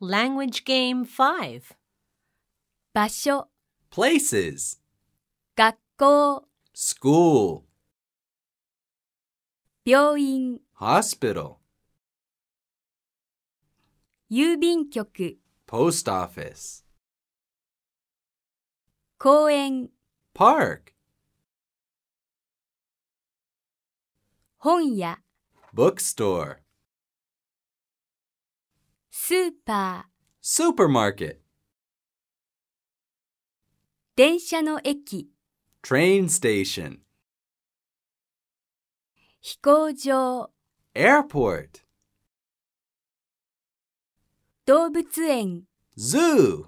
Language Game 5. 场所、 places, 学校、 school, 病院、 hospital, 邮便局、 post office, 公园、 park, 本屋、 bookstore, スーパー、 supermarket, 電車の駅、 train station, 飛行場、 airport, 動物園。 zoo.